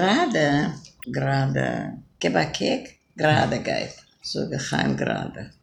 gerade, gerade, Gebakek, gerade geht. So geheim gerade.